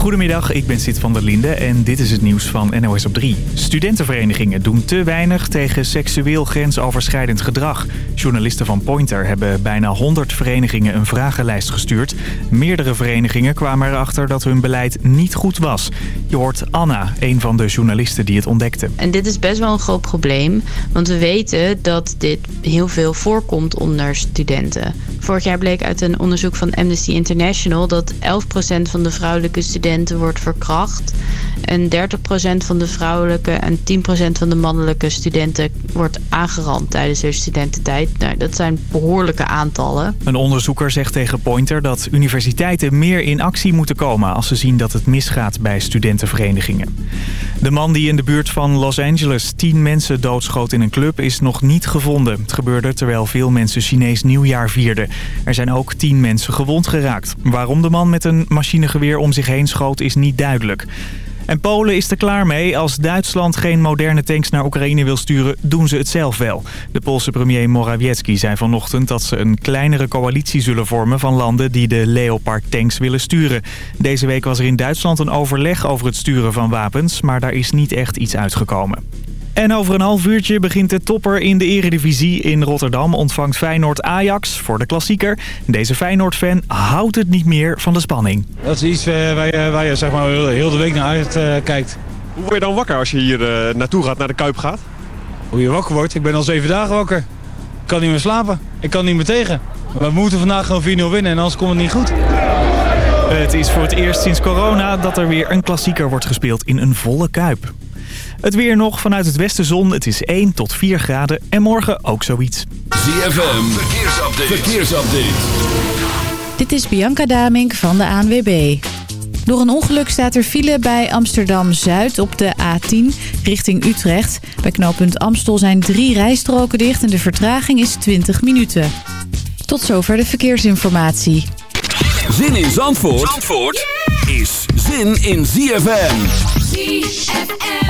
Goedemiddag, ik ben Sid van der Linde en dit is het nieuws van NOS op 3. Studentenverenigingen doen te weinig tegen seksueel grensoverschrijdend gedrag. Journalisten van Pointer hebben bijna 100 verenigingen een vragenlijst gestuurd. Meerdere verenigingen kwamen erachter dat hun beleid niet goed was. Je hoort Anna, een van de journalisten die het ontdekte. En dit is best wel een groot probleem, want we weten dat dit heel veel voorkomt onder studenten. Vorig jaar bleek uit een onderzoek van Amnesty International dat 11% van de vrouwelijke studenten wordt verkracht. En 30% van de vrouwelijke en 10% van de mannelijke studenten wordt aangerand tijdens hun studententijd. Nou, dat zijn behoorlijke aantallen. Een onderzoeker zegt tegen Pointer dat universiteiten meer in actie moeten komen als ze zien dat het misgaat bij studentenverenigingen. De man die in de buurt van Los Angeles 10 mensen doodschoot in een club is nog niet gevonden. Het gebeurde terwijl veel mensen Chinees nieuwjaar vierden. Er zijn ook 10 mensen gewond geraakt. Waarom de man met een machinegeweer om zich heen schoot is niet duidelijk. En Polen is er klaar mee. Als Duitsland geen moderne tanks naar Oekraïne wil sturen, doen ze het zelf wel. De Poolse premier Morawiecki zei vanochtend dat ze een kleinere coalitie zullen vormen van landen die de Leopard tanks willen sturen. Deze week was er in Duitsland een overleg over het sturen van wapens, maar daar is niet echt iets uitgekomen. En over een half uurtje begint de topper in de eredivisie in Rotterdam. Ontvangt Feyenoord Ajax voor de klassieker. Deze Feyenoord-fan houdt het niet meer van de spanning. Dat is iets eh, waar je, waar je zeg maar, heel de week naar uit uh, kijkt. Hoe word je dan wakker als je hier uh, naartoe gaat, naar de Kuip gaat? Hoe je wakker wordt? Ik ben al zeven dagen wakker. Ik kan niet meer slapen. Ik kan niet meer tegen. We moeten vandaag gewoon 4-0 winnen en anders komt het niet goed. Het is voor het eerst sinds corona dat er weer een klassieker wordt gespeeld in een volle Kuip. Het weer nog vanuit het westen zon. Het is 1 tot 4 graden. En morgen ook zoiets. ZFM, verkeersupdate. verkeersupdate. Dit is Bianca Damink van de ANWB. Door een ongeluk staat er file bij Amsterdam-Zuid op de A10 richting Utrecht. Bij knooppunt Amstel zijn drie rijstroken dicht en de vertraging is 20 minuten. Tot zover de verkeersinformatie. Zin in Zandvoort, Zandvoort is zin in ZFM. ZFM.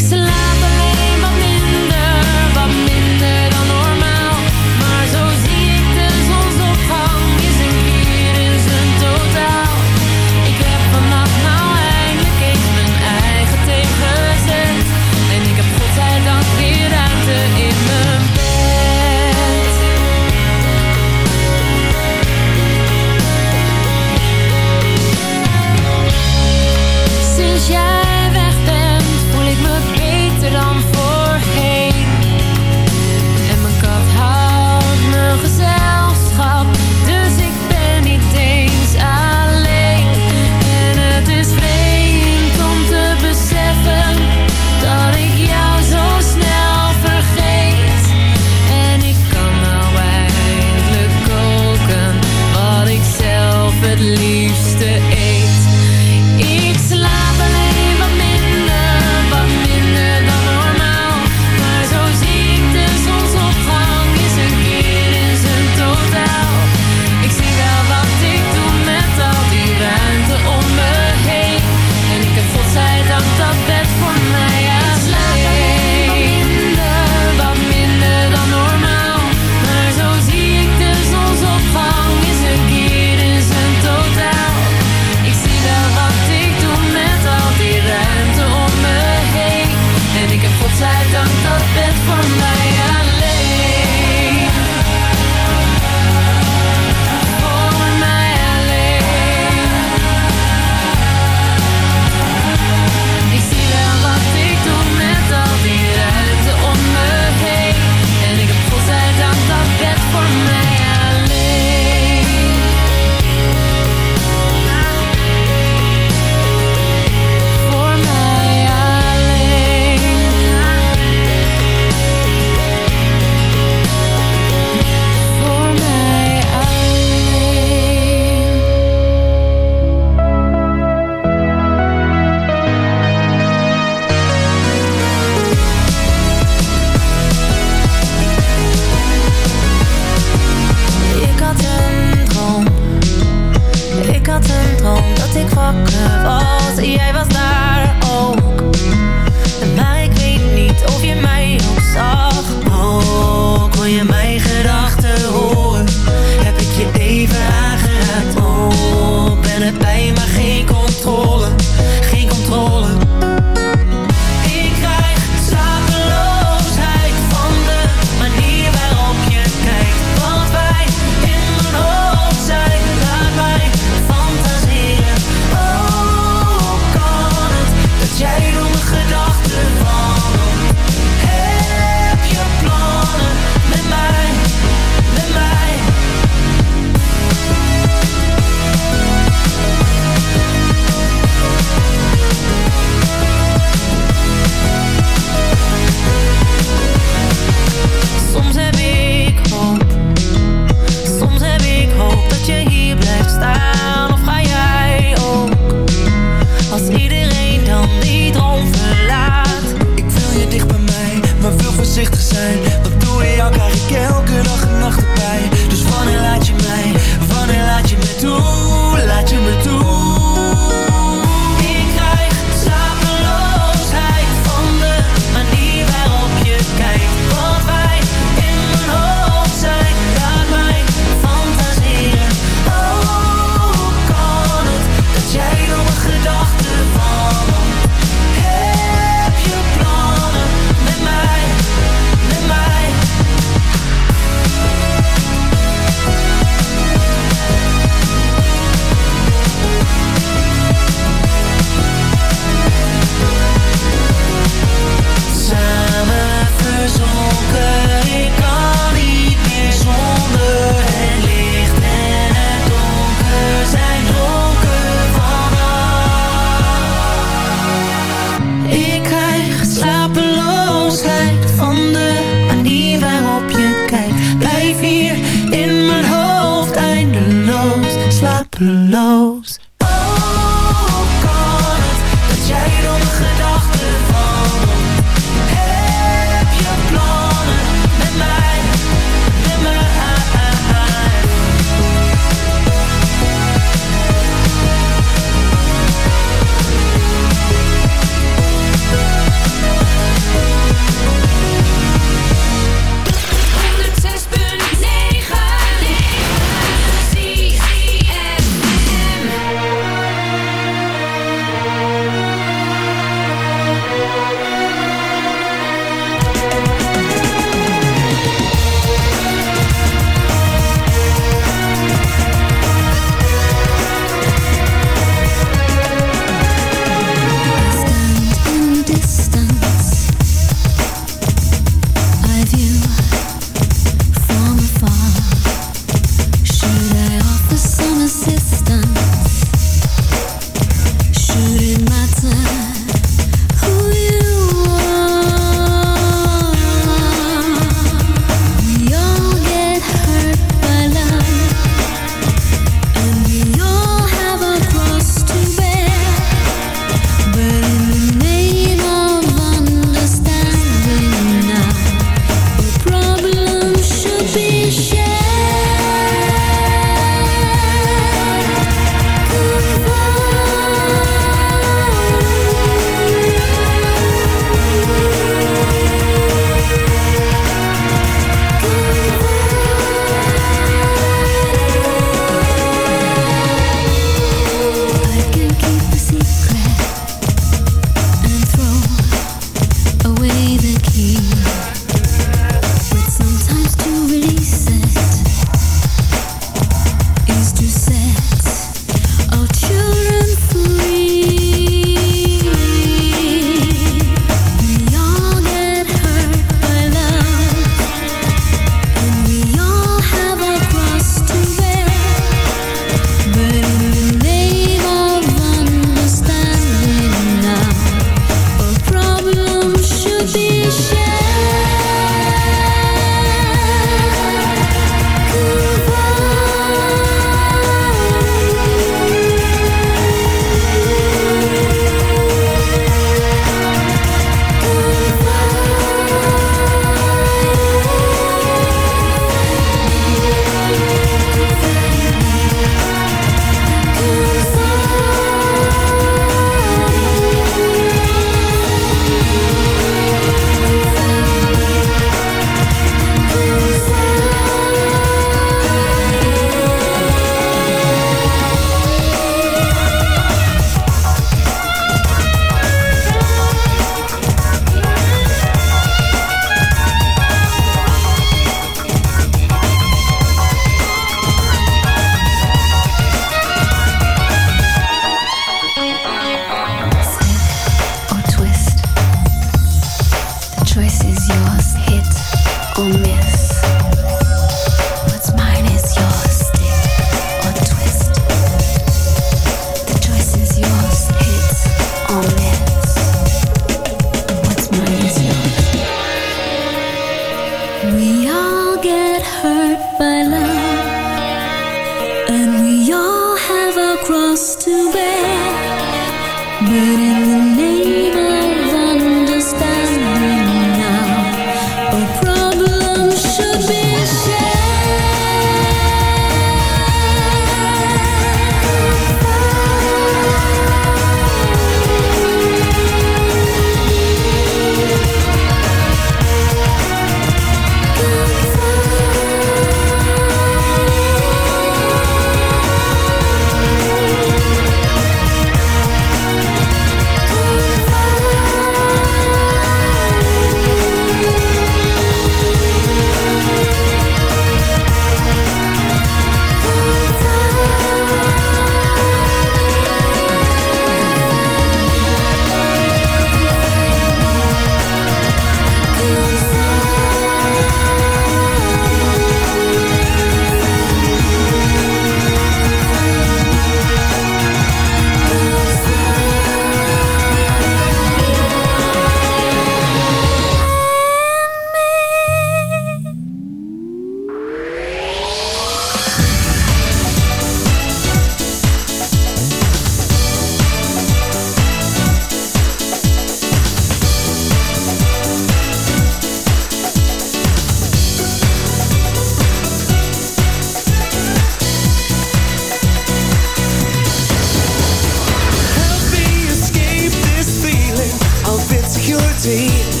need.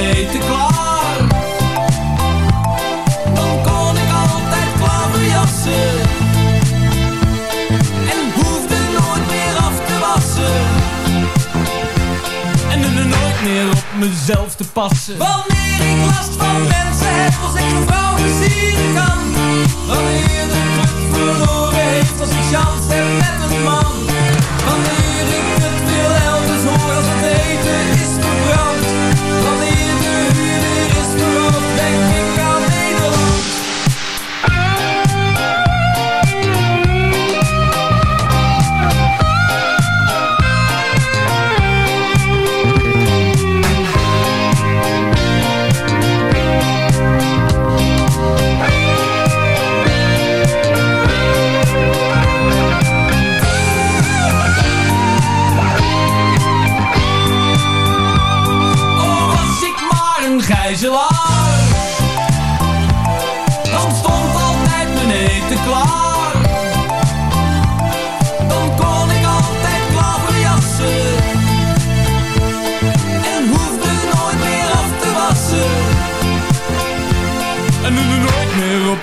eten klaar. Dan kon ik altijd klaverjassen. En hoefde nooit meer af te wassen. En er nooit meer op mezelf te passen. Wanneer ik last van mensen heb, als ik een vrouw plezieren kan. Wanneer de club verloren heeft, als ik chance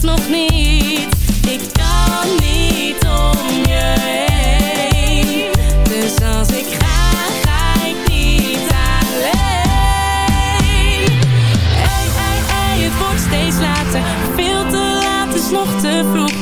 nog niet. Ik kan niet om je heen. Dus als ik ga, ga ik niet alleen. Hey, hey, hey, het wordt steeds later. Veel te laat is nog te vroeg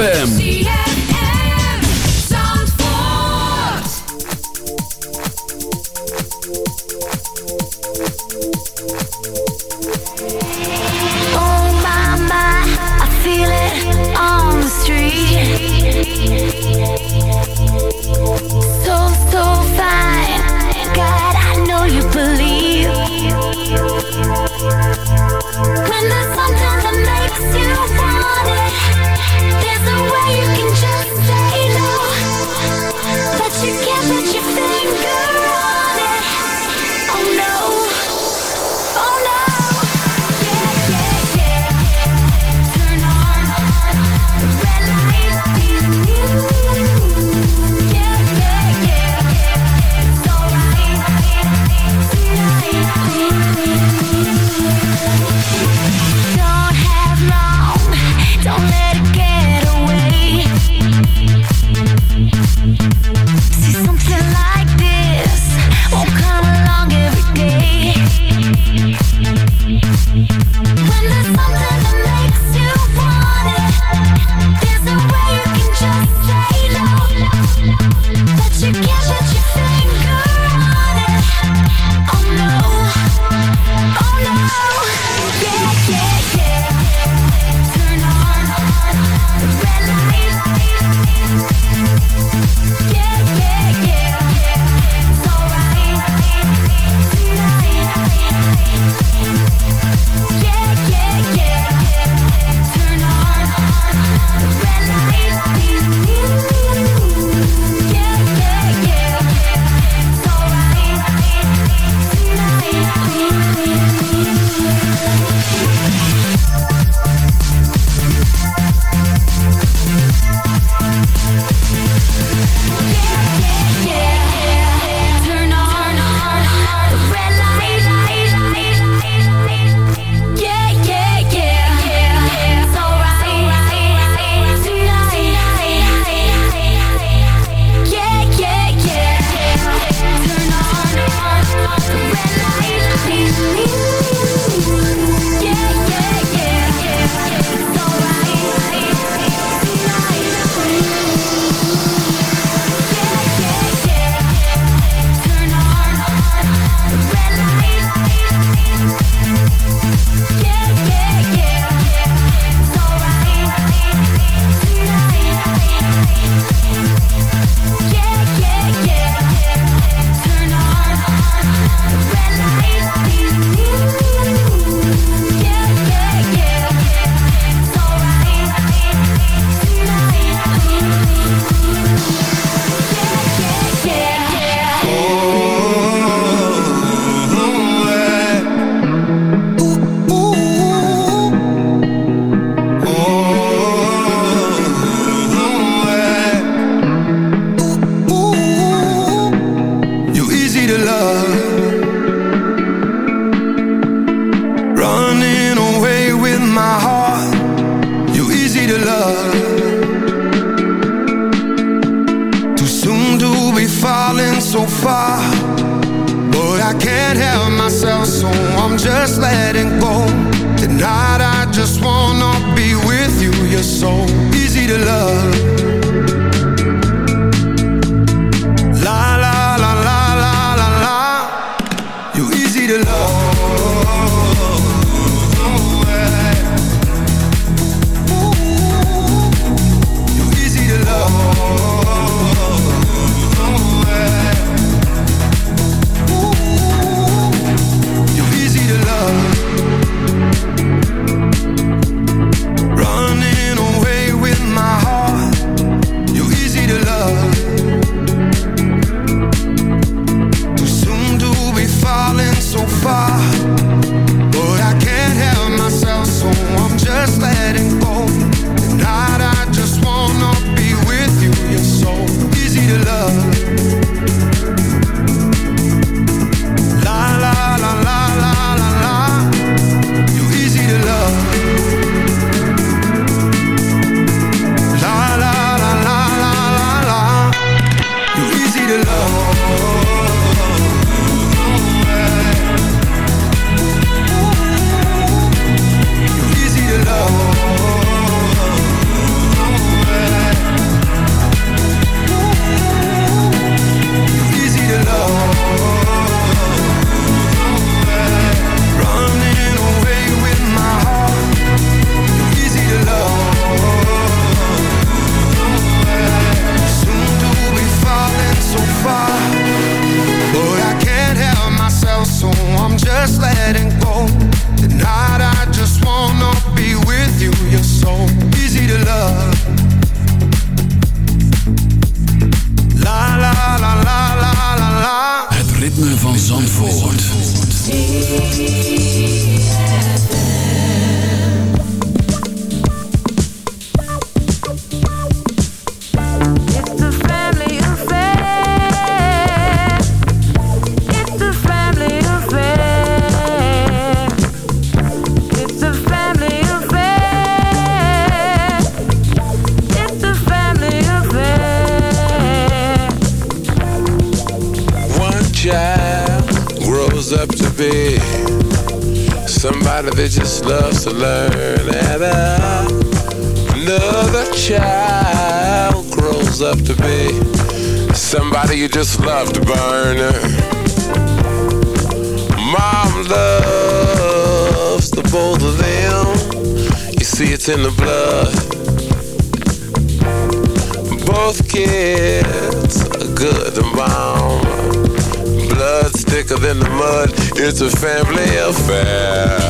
ZFM. can't help myself, so I'm just letting go. Tonight I just wanna be with you. You're so easy to love. La la la la la la la. You're easy to love. understanding just letting go. Tonight I just wanna be with you. You're so easy to love. In the blood. Both kids are good and bomb. Blood's thicker than the mud. It's a family affair.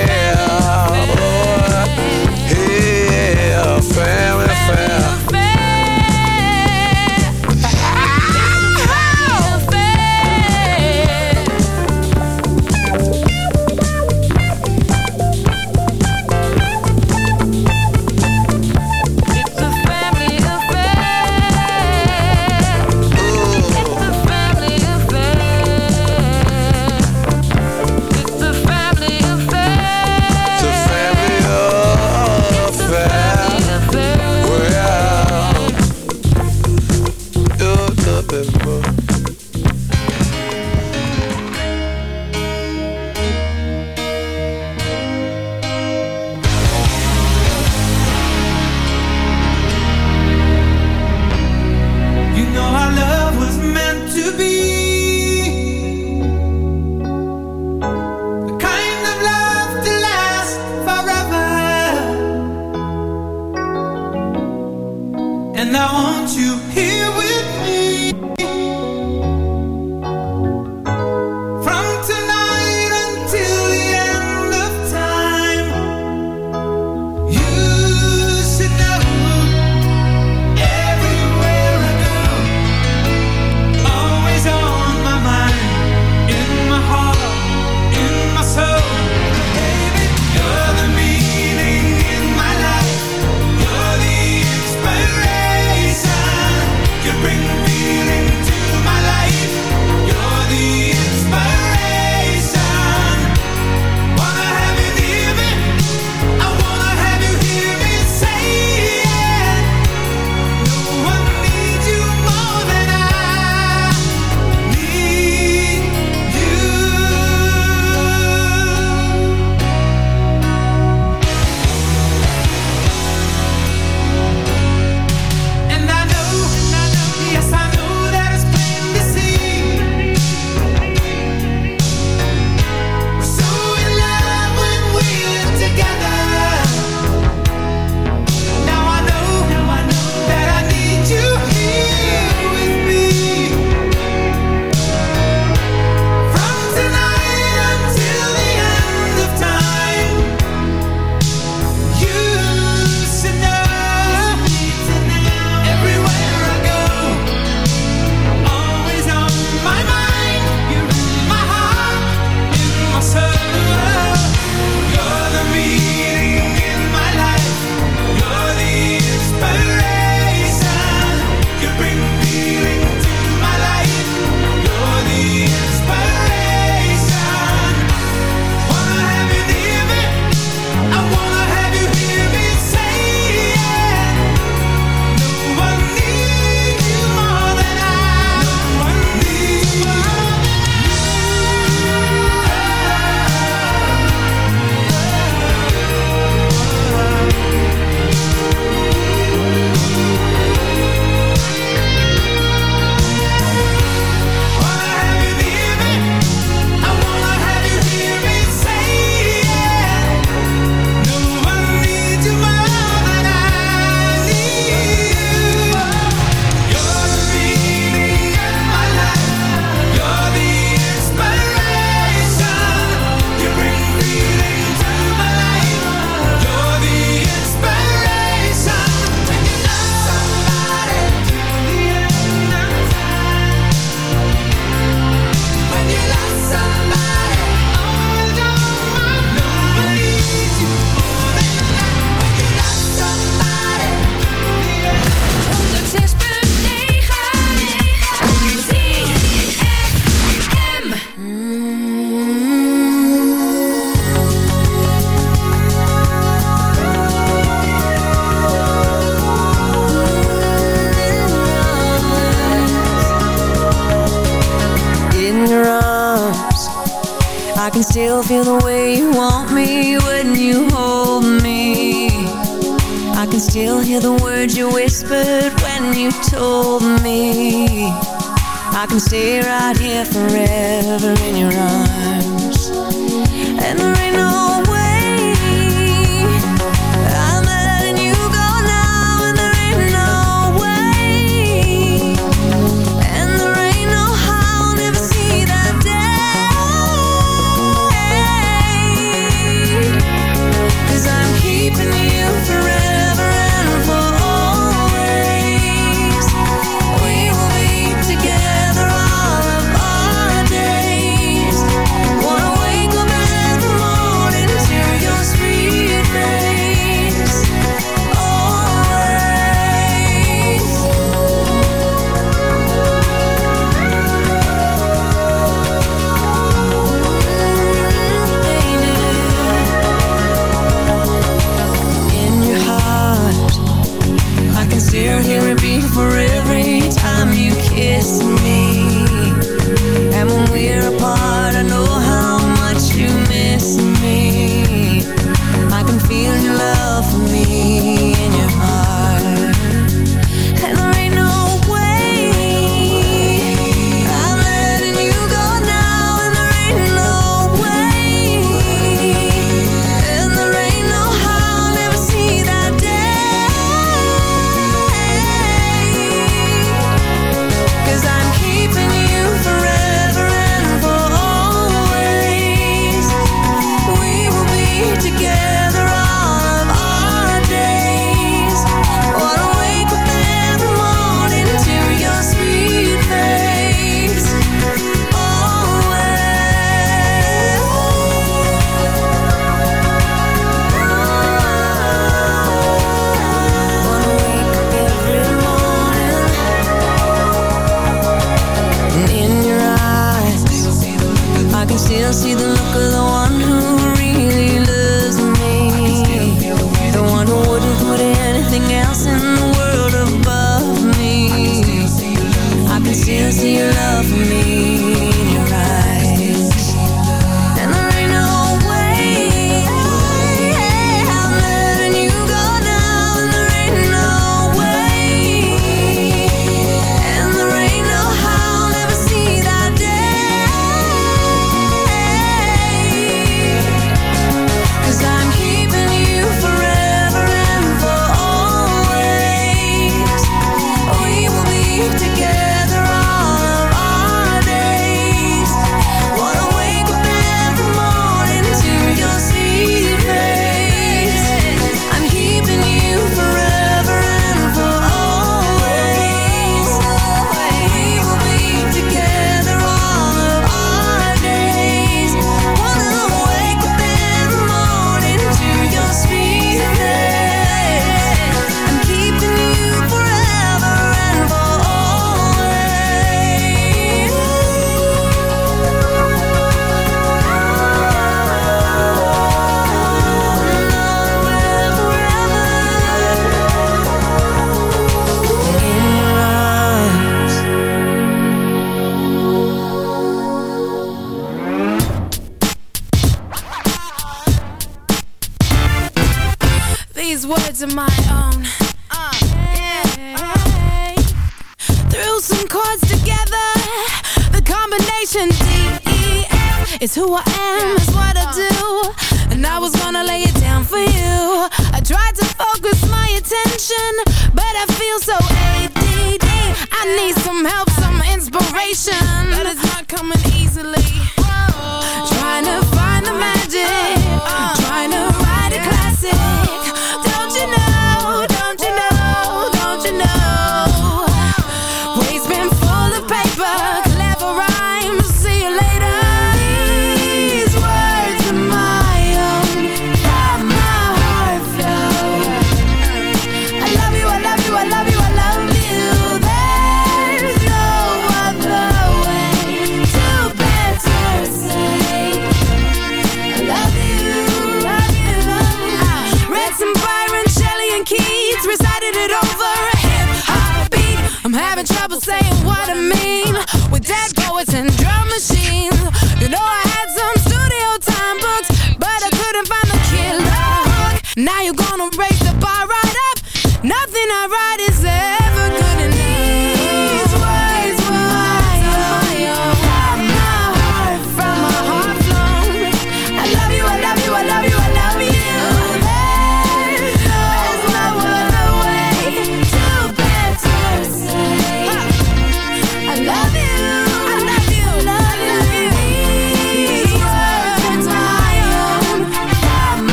Family affair.